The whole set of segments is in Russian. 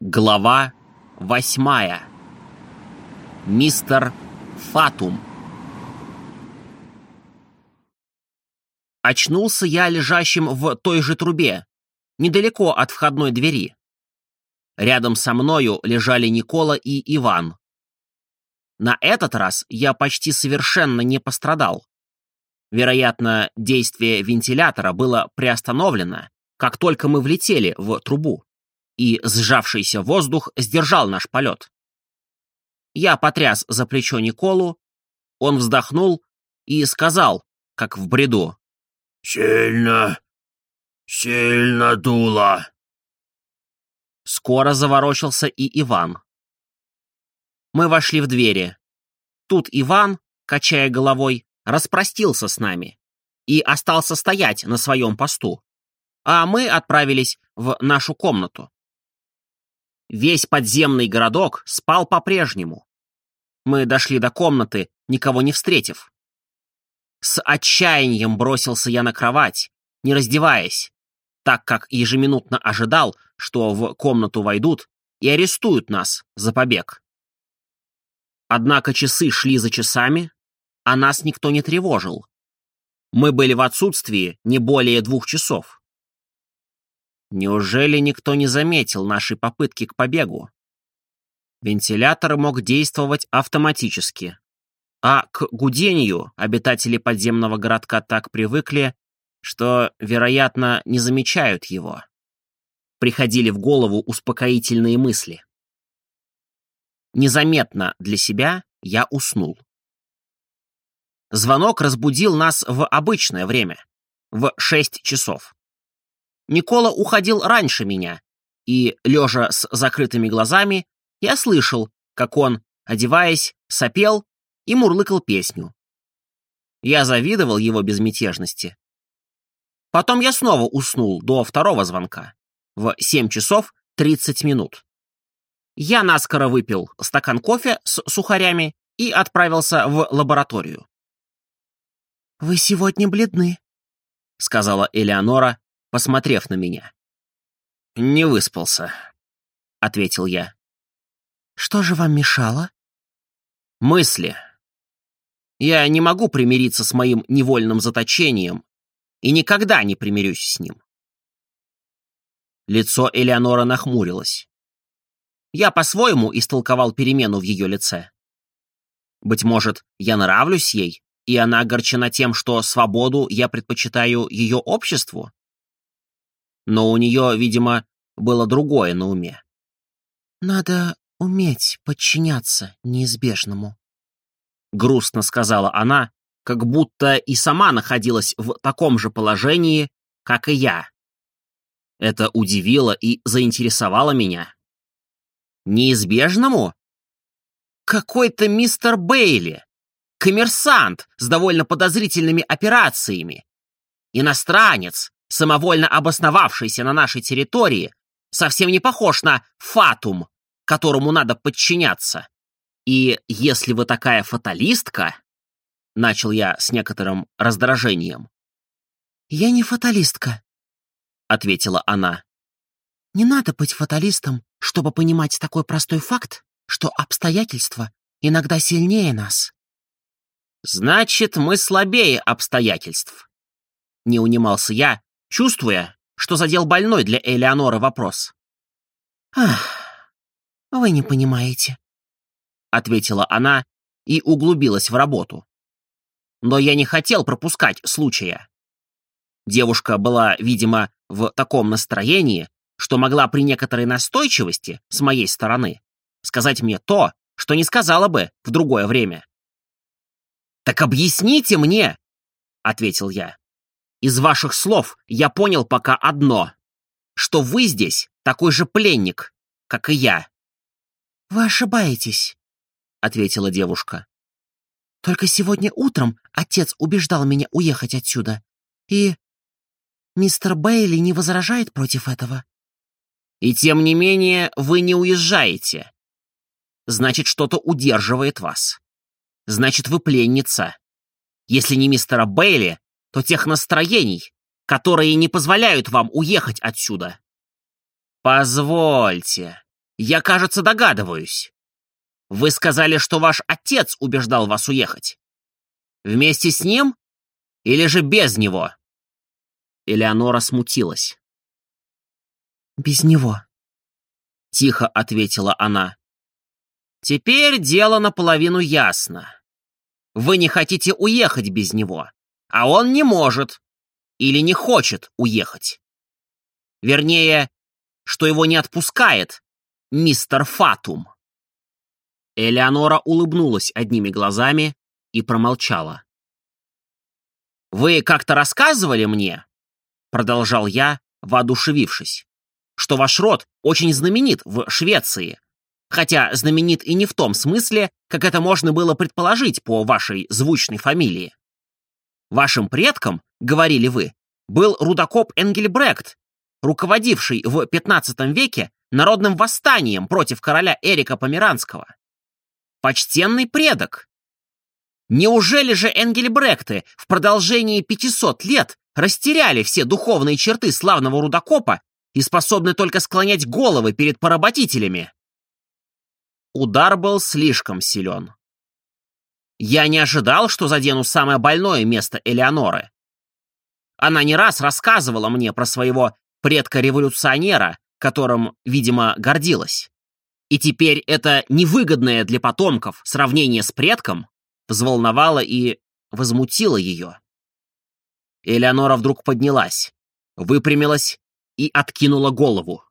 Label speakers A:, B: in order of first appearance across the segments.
A: Глава восьмая. Мистер Фатум. Очнулся я лежащим в той же трубе, недалеко от входной двери. Рядом со мною лежали Никола и Иван. На этот раз я почти совершенно не пострадал. Вероятно, действие вентилятора было приостановлено, как только мы влетели в трубу и сжавшийся воздух сдержал наш полет. Я потряс за плечо Николу, он вздохнул и сказал, как в бреду.
B: «Сильно, сильно дуло».
A: Скоро заворочился и Иван. Мы вошли в двери. Тут Иван, качая головой, распростился с нами и остался стоять на своем посту, а мы отправились в нашу комнату. Весь подземный городок спал по-прежнему. Мы дошли до комнаты, никого не встретив. С отчаянием бросился я на кровать, не раздеваясь, так как ежеминутно ожидал, что в комнату войдут и арестуют нас за побег. Однако часы шли за часами, а нас никто не тревожил. Мы были в отсутствии не более двух часов. Неужели никто не заметил нашей попытки к побегу? Вентилятор мог действовать автоматически. А к гудению обитатели подземного городка так привыкли, что, вероятно, не замечают его. Приходили в голову успокоительные мысли. Незаметно для себя я уснул. Звонок разбудил нас в обычное время, в шесть часов. Никола уходил раньше меня, и, лежа с закрытыми глазами, я слышал, как он, одеваясь, сопел и мурлыкал песню. Я завидовал его безмятежности. Потом я снова уснул до второго звонка, в 7 часов 30 минут. Я наскоро выпил стакан кофе с сухарями и отправился в лабораторию.
C: «Вы сегодня бледны», — сказала Элеонора, посмотрев на меня.
A: «Не выспался», — ответил я.
C: «Что же вам мешало?»
A: «Мысли. Я не могу примириться с моим невольным заточением и никогда не примирюсь с ним». Лицо Элеонора нахмурилось. Я по-своему истолковал перемену в ее лице. Быть может, я нравлюсь ей, и она огорчена тем, что свободу я предпочитаю ее обществу? Но у нее, видимо, было другое на уме.
C: «Надо уметь подчиняться неизбежному», —
A: грустно сказала она, как будто и сама находилась в таком же положении, как и я. Это удивило и заинтересовало меня. Неизбежному? Какой-то мистер Бейли, коммерсант с довольно подозрительными операциями, иностранец, самовольно обосновавшийся на нашей территории, совсем не похож на фатум, которому надо подчиняться. И если вы такая фаталистка, — начал я с некоторым раздражением.
C: «Я не фаталистка», — ответила она. «Не надо быть фаталистом, чтобы понимать такой простой факт, что обстоятельства иногда сильнее нас».
A: «Значит, мы слабее обстоятельств», — не унимался я, чувствуя, что задел больной для Элеоноры вопрос.
C: «Ах, вы не понимаете», — ответила она и углубилась в работу.
A: Но я не хотел пропускать случая. Девушка была, видимо, в таком настроении, что могла при некоторой настойчивости с моей стороны сказать мне то, что не сказала бы в другое время. «Так объясните мне!» — ответил я. Из ваших слов я понял пока одно, что вы здесь такой же пленник, как и я.
C: Вы ошибаетесь, ответила девушка. Только сегодня утром отец убеждал меня уехать отсюда, и мистер Бейли не возражает против этого.
A: И тем не менее вы не уезжаете. Значит, что-то удерживает вас. Значит, вы пленница. Если не мистера Бейли, то тех настроений, которые не позволяют вам уехать отсюда. Позвольте, Я, кажется, догадываюсь. Вы сказали, что ваш отец убеждал вас уехать. Вместе с ним или же без него?» Элеонора смутилась.
C: «Без него», —
A: тихо ответила она. «Теперь дело наполовину ясно. Вы не хотите уехать без него, а он не может или не хочет уехать. Вернее, что его не отпускает мистер Фатум». Элеонора улыбнулась одними глазами и промолчала. «Вы как-то рассказывали мне, — продолжал я, воодушевившись, — что ваш род очень знаменит в Швеции, хотя знаменит и не в том смысле, как это можно было предположить по вашей звучной фамилии. Вашим предком, говорили вы, был рудокоп Энгельбрект, руководивший в XV веке народным восстанием против короля Эрика Померанского. Почтенный предок. Неужели же Энгельбректы в продолжении 500 лет растеряли все духовные черты славного рудокопа и способны только склонять головы перед поработителями. Удар был слишком силен. Я не ожидал, что задену самое больное место Элеоноры. Она не раз рассказывала мне про своего предка-революционера, которым, видимо, гордилась. И теперь это невыгодное для потомков сравнение с предком взволновало и возмутило ее. Элеонора вдруг поднялась, выпрямилась и откинула голову.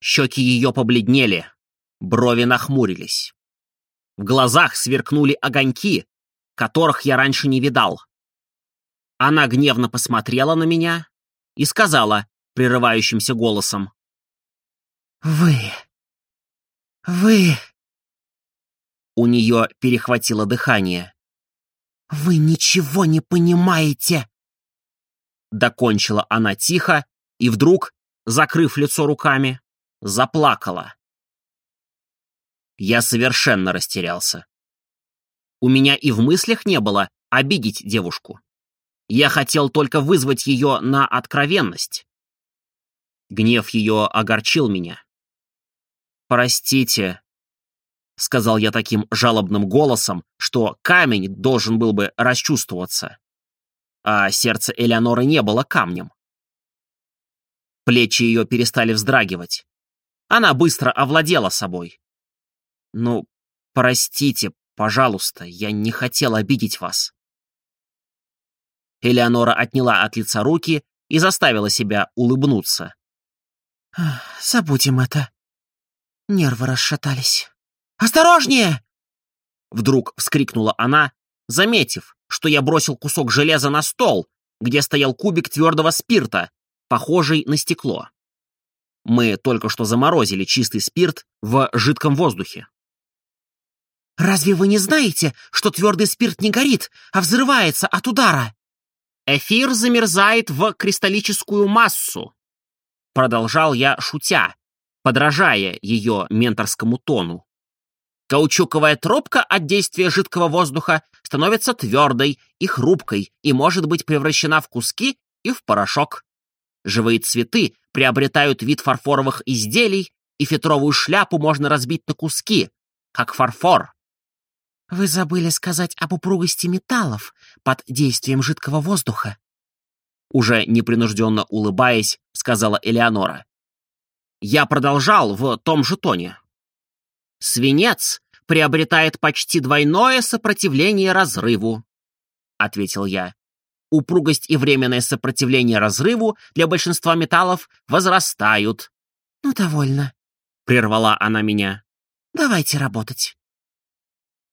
A: Щеки ее побледнели, брови нахмурились. В глазах сверкнули огоньки, которых я раньше не видал. Она гневно посмотрела на меня и сказала прерывающимся голосом.
C: «Вы... вы...»
A: У нее перехватило дыхание.
C: «Вы ничего не понимаете!»
A: Докончила она тихо и вдруг, закрыв лицо руками, заплакала. Я совершенно растерялся. У меня и в мыслях не было обидеть девушку. Я хотел только вызвать ее на откровенность. Гнев ее огорчил меня. «Простите», — сказал я таким жалобным голосом, что камень должен был бы расчувствоваться. А сердце Элеоноры не было камнем. Плечи ее перестали вздрагивать. Она быстро овладела собой. «Ну, простите, пожалуйста, я не хотел обидеть вас». Элеонора отняла от лица руки и заставила себя улыбнуться.
C: «Забудем это. Нервы расшатались». «Осторожнее!»
A: Вдруг вскрикнула она, заметив, что я бросил кусок железа на стол, где стоял кубик твердого спирта, похожий на стекло. Мы только что заморозили чистый спирт в жидком воздухе.
C: «Разве вы не знаете, что твердый спирт не горит, а взрывается от удара?»
A: «Эфир замерзает в кристаллическую массу», — продолжал я, шутя, подражая ее менторскому тону. Каучуковая трубка от действия жидкого воздуха становится твердой и хрупкой и может быть превращена в куски и в порошок. Живые цветы приобретают вид фарфоровых изделий, и фетровую шляпу можно разбить на куски, как фарфор.
C: Вы забыли сказать об упругости металлов под действием жидкого воздуха.
A: Уже непринужденно улыбаясь, сказала Элеонора. Я продолжал в том же тоне. «Свинец приобретает почти двойное сопротивление разрыву», — ответил я. «Упругость и временное сопротивление разрыву для большинства металлов возрастают».
C: «Ну, довольно», —
A: прервала она меня.
C: «Давайте работать».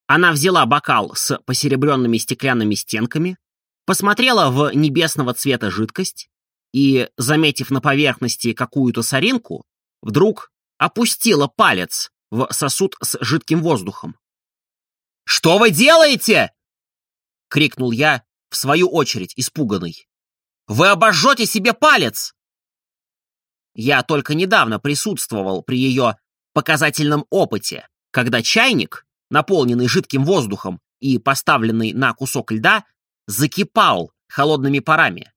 A: Она взяла бокал с посеребренными стеклянными стенками, посмотрела в небесного цвета жидкость и, заметив на поверхности какую-то соринку, вдруг опустила палец в сосуд с жидким воздухом. «Что вы делаете?» — крикнул я, в свою очередь, испуганный. «Вы обожжете себе палец!» Я только недавно присутствовал при ее показательном опыте, когда чайник, наполненный жидким воздухом и поставленный на кусок льда, закипал холодными парами,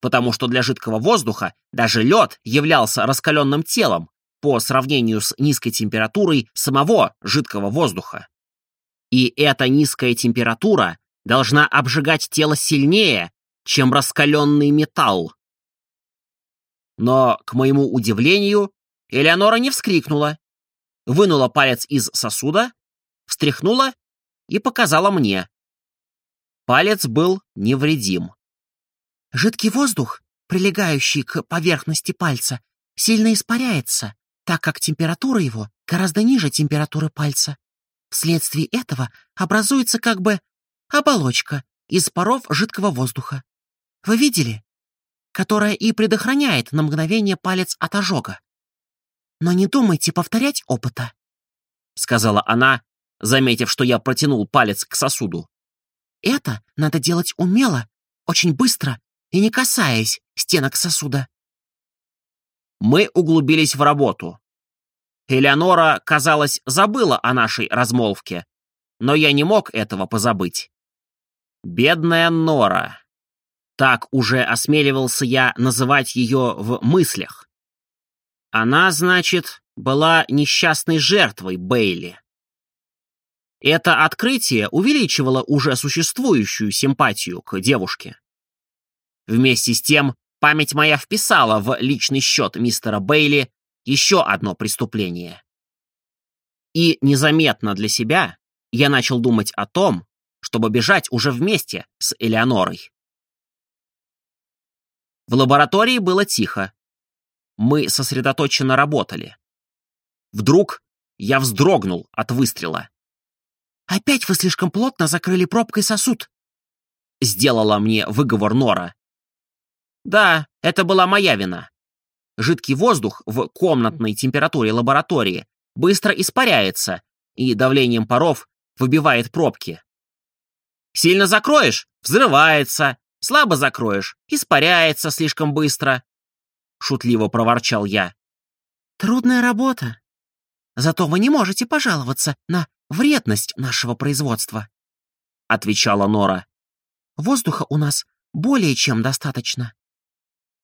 A: потому что для жидкого воздуха даже лед являлся раскаленным телом, по сравнению с низкой температурой самого жидкого воздуха. И эта низкая температура должна обжигать тело сильнее, чем раскаленный металл. Но, к моему удивлению, Элеонора не вскрикнула, вынула палец из сосуда, встряхнула и показала мне. Палец был невредим.
C: Жидкий воздух, прилегающий к поверхности пальца, сильно испаряется, так как температура его гораздо ниже температуры пальца. Вследствие этого образуется как бы оболочка из паров жидкого воздуха. Вы видели? Которая и предохраняет на мгновение палец от ожога. Но не думайте повторять опыта, —
A: сказала она, заметив, что я протянул палец к сосуду.
C: Это надо делать умело, очень быстро и не касаясь стенок сосуда.
A: Мы углубились в работу. Элеонора, казалось, забыла о нашей размолвке, но я не мог этого позабыть. Бедная Нора. Так уже осмеливался я называть ее в мыслях. Она, значит, была несчастной жертвой Бейли. Это открытие увеличивало уже существующую симпатию к девушке. Вместе с тем, память моя вписала в личный счет мистера Бейли еще одно преступление. И незаметно для себя я начал думать о том, чтобы бежать уже вместе с Элеонорой. В лаборатории было тихо. Мы сосредоточенно работали. Вдруг я вздрогнул от выстрела.
C: «Опять вы слишком плотно закрыли пробкой сосуд», —
A: сделала мне выговор Нора. Да, это была моя вина. Жидкий воздух в комнатной температуре лаборатории быстро испаряется и давлением паров выбивает пробки. Сильно закроешь — взрывается, слабо закроешь — испаряется слишком быстро. Шутливо проворчал я.
C: Трудная работа. Зато вы не можете пожаловаться на вредность нашего производства, — отвечала Нора. Воздуха у нас более чем достаточно.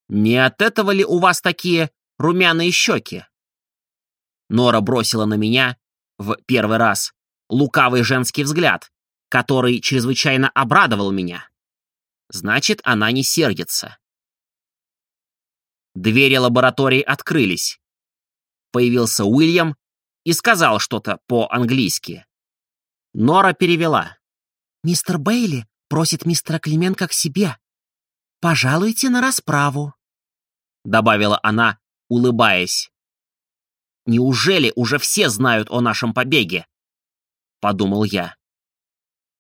A: Не от этого ли у вас такие румяные щеки? Нора бросила на меня в первый раз лукавый женский взгляд, который чрезвычайно обрадовал меня. Значит, она не сердится. Двери лаборатории открылись. Появился Уильям и сказал что-то по-английски. Нора перевела.
C: «Мистер Бейли просит мистера Клименко к себе. Пожалуйте на расправу».
A: — добавила она, улыбаясь. «Неужели уже все знают о нашем побеге?» — подумал я.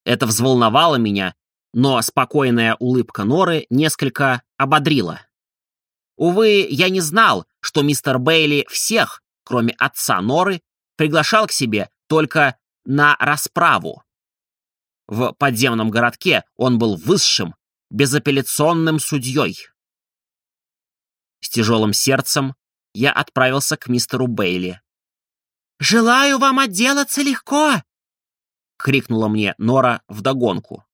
A: Это взволновало меня, но спокойная улыбка Норы несколько ободрила. Увы, я не знал, что мистер Бейли всех, кроме отца Норы, приглашал к себе только на расправу. В подземном городке он был высшим, безапелляционным судьей. С тяжелым сердцем я отправился к мистеру Бейли.
C: «Желаю вам отделаться легко!»
A: — крикнула мне Нора вдогонку.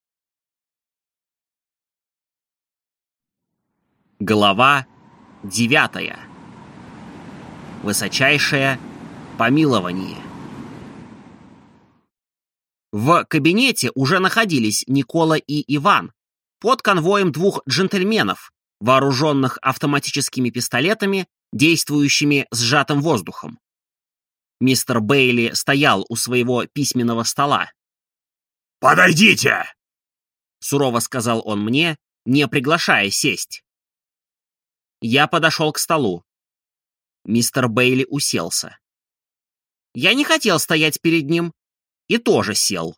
A: Глава девятая. Высочайшее помилование. В кабинете уже находились Никола и Иван под конвоем двух джентльменов, вооруженных автоматическими пистолетами, действующими сжатым воздухом. Мистер Бейли стоял у своего письменного стола.
B: «Подойдите!»
A: — сурово сказал он мне, не приглашая сесть. Я подошел к столу. Мистер Бейли уселся. Я не хотел стоять перед ним и тоже сел.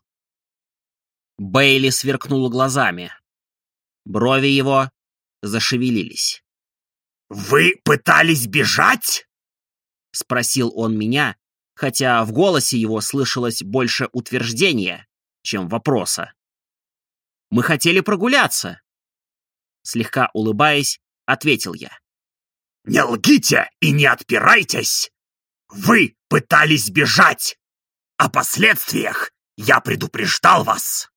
A: Бейли сверкнул глазами. Брови его зашевелились.
B: «Вы пытались бежать?»
A: — спросил он меня, хотя в голосе его слышалось больше утверждения, чем вопроса. «Мы хотели прогуляться», — слегка улыбаясь, ответил я.
B: «Не лгите и не отпирайтесь! Вы пытались бежать! О последствиях я предупреждал вас!»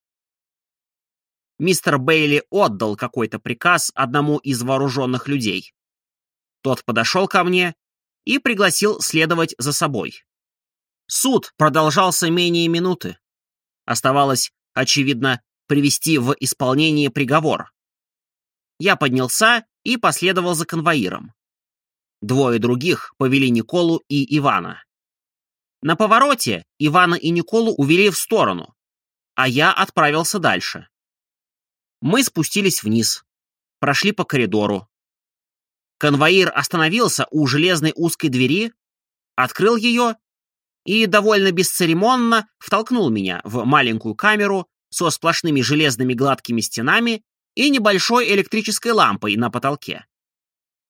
A: мистер Бейли отдал какой-то приказ одному из вооруженных людей. Тот подошел ко мне и пригласил следовать за собой. Суд продолжался менее минуты. Оставалось, очевидно, привести в исполнение приговор. Я поднялся и последовал за конвоиром. Двое других повели Николу и Ивана. На повороте Ивана и Николу увели в сторону, а я отправился дальше. Мы спустились вниз, прошли по коридору. Конвоир остановился у железной узкой двери, открыл ее и довольно бесцеремонно втолкнул меня в маленькую камеру со сплошными железными гладкими стенами и небольшой электрической лампой на потолке.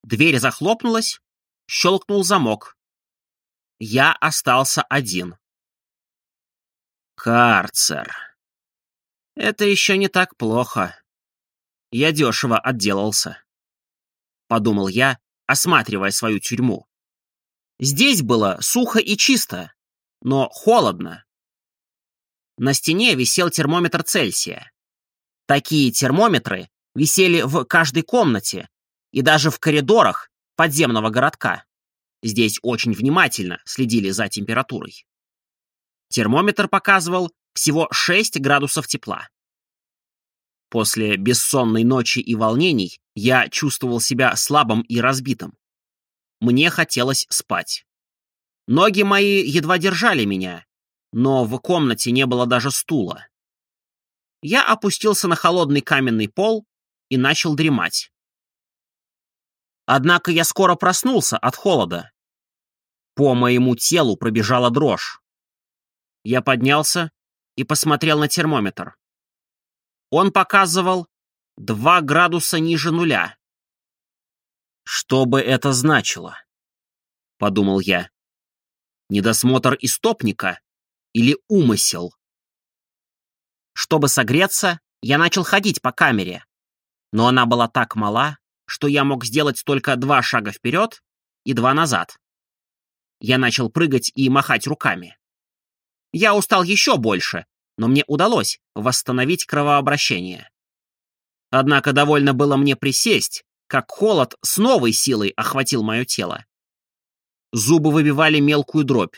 A: Дверь захлопнулась, щелкнул замок. Я остался один. Карцер. Это еще не так плохо. Я дешево отделался. Подумал я, осматривая свою тюрьму. Здесь было сухо и чисто, но холодно. На стене висел термометр Цельсия. Такие термометры висели в каждой комнате и даже в коридорах подземного городка. Здесь очень внимательно следили за температурой. Термометр показывал всего 6 градусов тепла. После бессонной ночи и волнений я чувствовал себя слабым и разбитым. Мне хотелось спать. Ноги мои едва держали меня, но в комнате не было даже стула. Я опустился на холодный каменный пол и начал дремать. Однако я скоро проснулся от холода. По моему телу пробежала дрожь. Я поднялся и посмотрел на термометр. Он показывал 2 градуса ниже нуля. Что бы это значило? Подумал я. Недосмотр истопника или умысел? Чтобы согреться, я начал ходить по камере. Но она была так мала, что я мог сделать только два шага вперед и два назад. Я начал прыгать и махать руками. Я устал еще больше, но мне удалось восстановить кровообращение. Однако довольно было мне присесть, как холод с новой силой охватил мое тело. Зубы выбивали мелкую дробь.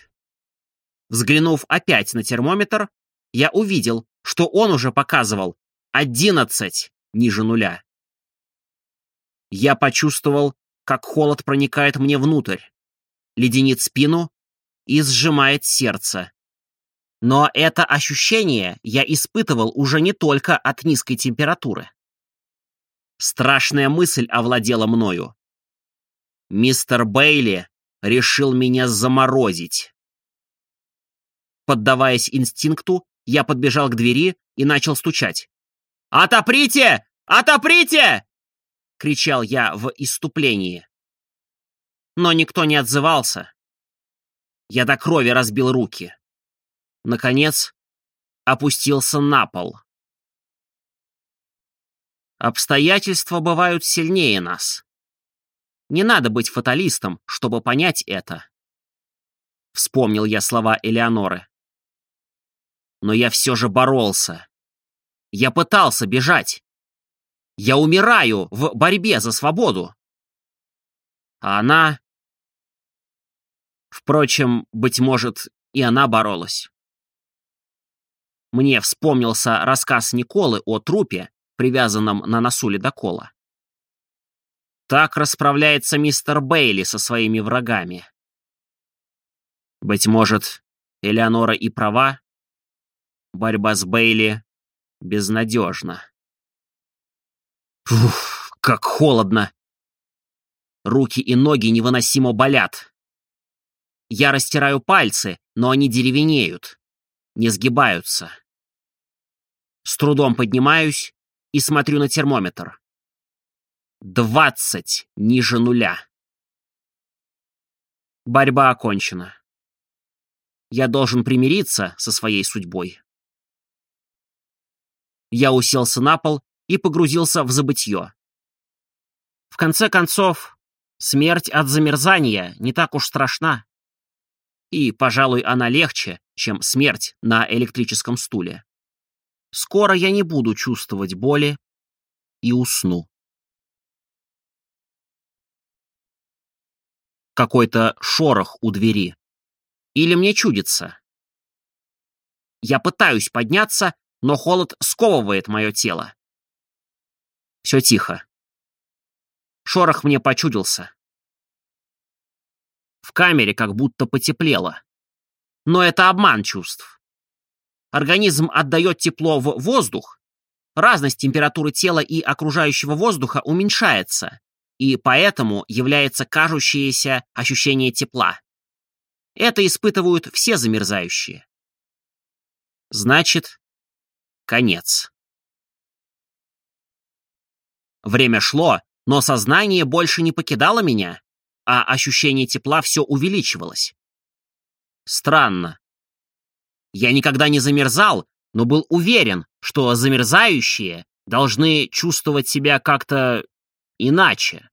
A: Взглянув опять на термометр, я увидел, что он уже показывал 11 ниже нуля. Я почувствовал, как холод проникает мне внутрь, леденит спину и сжимает сердце. Но это ощущение я испытывал уже не только от низкой температуры. Страшная мысль овладела мною. Мистер Бейли решил меня заморозить. Поддаваясь инстинкту, я подбежал к двери и начал стучать. «Отоприте! Отоприте!» — кричал я в иступлении. Но никто не отзывался. Я до крови разбил руки. Наконец, опустился на пол. Обстоятельства бывают сильнее нас. Не надо быть фаталистом, чтобы понять это. Вспомнил я слова Элеоноры. Но я все же боролся. Я пытался бежать. Я умираю в борьбе за свободу. А она... Впрочем, быть может, и она боролась. Мне вспомнился рассказ Николы о трупе, привязанном на носу ледокола. Так расправляется мистер Бейли со своими врагами. Быть может, Элеонора и права? Борьба с Бейли безнадежна. Фух, как холодно. Руки и ноги невыносимо болят. Я растираю пальцы, но они деревенеют, не сгибаются. С трудом поднимаюсь и смотрю на термометр. Двадцать ниже нуля. Борьба окончена. Я должен примириться со своей судьбой. Я уселся на пол и погрузился в забытье. В конце концов, смерть от замерзания не так уж страшна. И, пожалуй, она легче, чем смерть на электрическом стуле. Скоро я не буду чувствовать боли и усну. какой-то шорох у двери. Или мне чудится? Я пытаюсь подняться, но холод сковывает мое тело. Все тихо. Шорох мне почудился. В камере как будто потеплело. Но это обман чувств. Организм отдает тепло в воздух, разность температуры тела и окружающего воздуха уменьшается, и поэтому является кажущееся ощущение тепла. Это испытывают все замерзающие. Значит, конец. Время шло, но сознание больше не покидало меня, а ощущение тепла все увеличивалось. Странно. Я никогда не замерзал, но был уверен, что замерзающие должны чувствовать себя как-то иначе.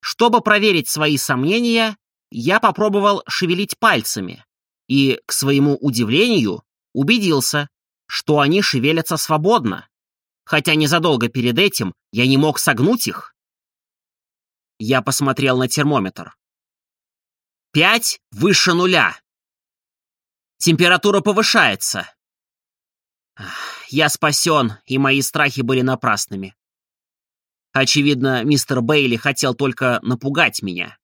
A: Чтобы проверить свои сомнения, я попробовал шевелить пальцами и, к своему удивлению, убедился, что они шевелятся свободно, хотя незадолго перед этим я не мог согнуть их. Я посмотрел на термометр. Пять выше нуля. Температура повышается. Я спасен, и мои страхи были напрасными. Очевидно, мистер Бейли хотел только напугать меня.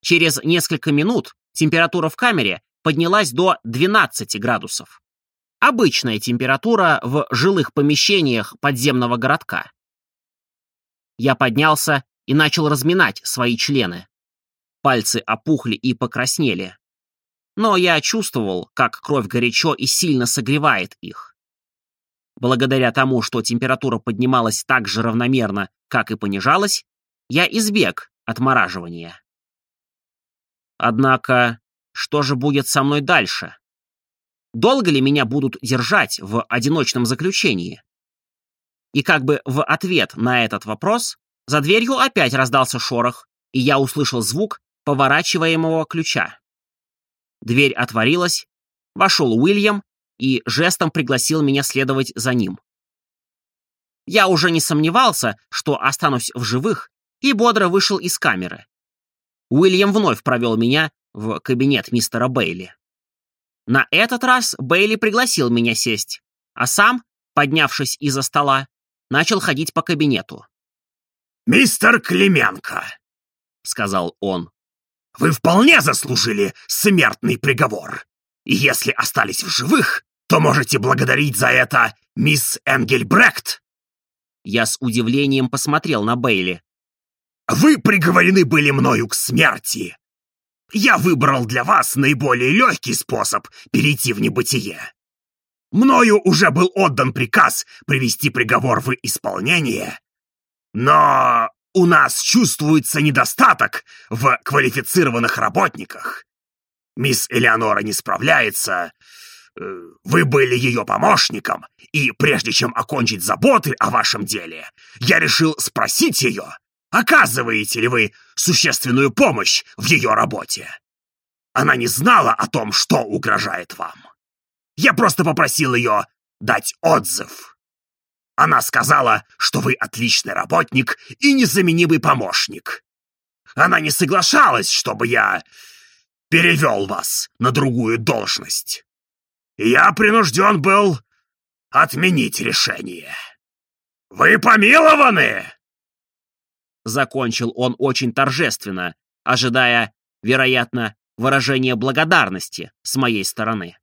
A: Через несколько минут температура в камере поднялась до 12 градусов. Обычная температура в жилых помещениях подземного городка. Я поднялся и начал разминать свои члены. Пальцы опухли и покраснели. Но я чувствовал, как кровь горячо и сильно согревает их. Благодаря тому, что температура поднималась так же равномерно, как и понижалась, я избег отмораживания. Однако, что же будет со мной дальше? Долго ли меня будут держать в одиночном заключении? И как бы в ответ на этот вопрос за дверью опять раздался шорох, и я услышал звук поворачиваемого ключа. Дверь отворилась, вошел Уильям и жестом пригласил меня следовать за ним. Я уже не сомневался, что останусь в живых, и бодро вышел из камеры. Уильям вновь провел меня в кабинет мистера Бейли. На этот раз Бейли пригласил меня сесть, а сам, поднявшись из-за стола, начал ходить по кабинету.
B: «Мистер Клименко», — сказал он, — «вы вполне заслужили смертный приговор. И если остались в живых, то можете благодарить за это мисс Энгельбрехт».
A: Я с удивлением посмотрел на Бейли.
B: «Вы приговорены были мною к смерти. Я выбрал для вас наиболее легкий способ перейти в небытие. Мною уже был отдан приказ привести приговор в исполнение, но у нас чувствуется недостаток в квалифицированных работниках. Мисс Элеонора не справляется. Э, вы были ее помощником, и прежде чем окончить заботы о вашем деле, я решил спросить ее, оказываете ли вы существенную помощь в ее работе. Она не знала о том, что угрожает вам. Я просто попросил ее дать отзыв. Она сказала, что вы отличный работник и незаменимый помощник. Она не соглашалась, чтобы я перевел вас на другую должность. Я принужден был отменить решение. Вы помилованы!»
A: Закончил он очень торжественно, ожидая, вероятно, выражения благодарности с моей стороны.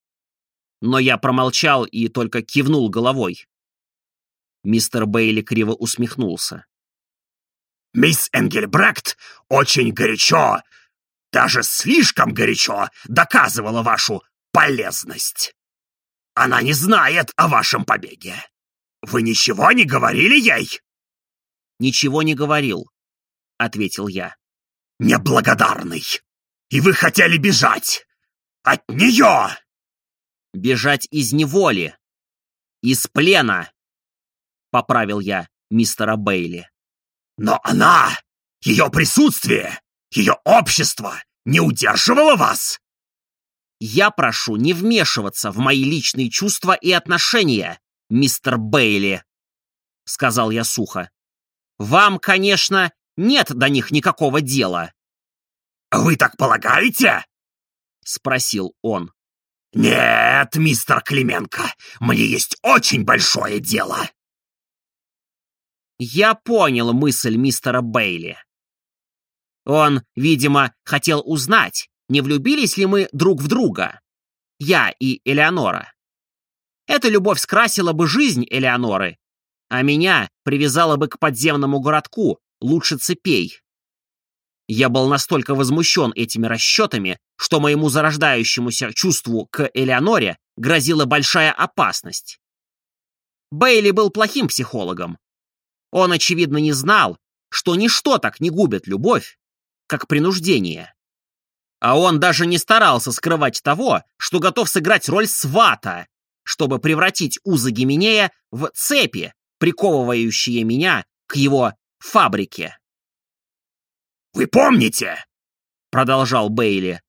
A: Но я промолчал и только кивнул головой. Мистер Бейли криво усмехнулся.
B: «Мисс Энгельбрект очень горячо, даже слишком горячо доказывала вашу полезность. Она не знает о вашем побеге. Вы ничего не говорили ей?»
A: «Ничего не говорил», — ответил я.
B: «Неблагодарный! И вы хотели бежать! От нее!»
A: «Бежать из неволи! Из плена!» — поправил я мистера Бейли.
B: «Но она, ее присутствие, ее общество не удерживало вас?»
A: «Я прошу не вмешиваться в мои личные чувства и отношения, мистер Бейли», — сказал я сухо. «Вам, конечно, нет до них никакого дела,
B: Вы так полагаете?»
A: — спросил он.
B: «Нет, мистер Клименко, мне есть очень большое дело».
A: Я понял мысль мистера Бейли. Он, видимо, хотел узнать, не влюбились ли мы друг в друга, я и Элеонора. Эта любовь скрасила бы жизнь Элеоноры, а меня привязала бы к подземному городку, лучше цепей. Я был настолько возмущен этими расчетами, что моему зарождающемуся чувству к Элеоноре грозила большая опасность. Бейли был плохим психологом. Он, очевидно, не знал, что ничто так не губит любовь, как принуждение. А он даже не старался скрывать того, что готов сыграть роль свата, чтобы превратить узы Гименея в цепи, приковывающие меня к его фабрике.
B: «Вы помните?» — продолжал
A: Бейли.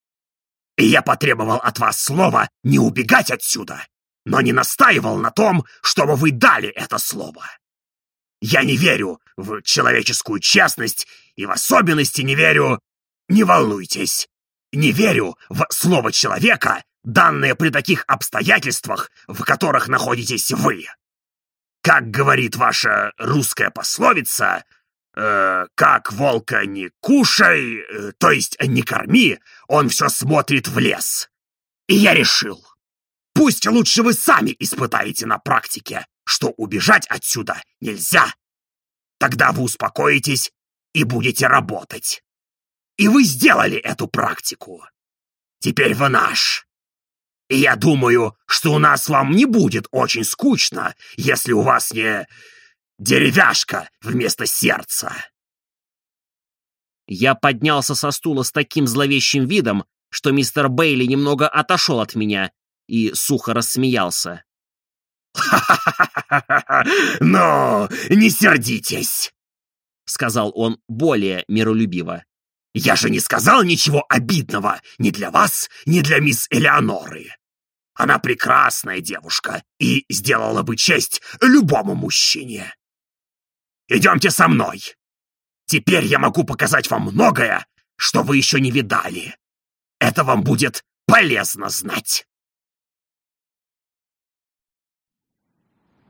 B: «И я потребовал от вас слова не убегать отсюда, но не настаивал на том, чтобы вы дали это слово. Я не верю в человеческую честность и в особенности не верю... Не волнуйтесь, не верю в слово человека, данное при таких обстоятельствах, в которых находитесь вы. Как говорит ваша русская пословица, э, «как волка не кушай, э, то есть не корми, он все смотрит в лес». И я решил, пусть лучше вы сами испытаете на практике, что убежать отсюда нельзя. Тогда вы успокоитесь и будете работать. И вы сделали эту практику. Теперь вы наш. И я думаю, что у нас вам не будет очень скучно, если у вас не деревяшка вместо сердца.
A: Я поднялся со стула с таким зловещим видом, что мистер Бейли немного отошел от меня и сухо рассмеялся.
B: Но не сердитесь!» — сказал он более миролюбиво. «Я же не сказал ничего обидного ни для вас, ни для мисс Элеоноры. Она прекрасная девушка и сделала бы честь любому мужчине. Идемте со мной. Теперь я могу показать вам многое, что вы еще не видали. Это вам будет полезно знать».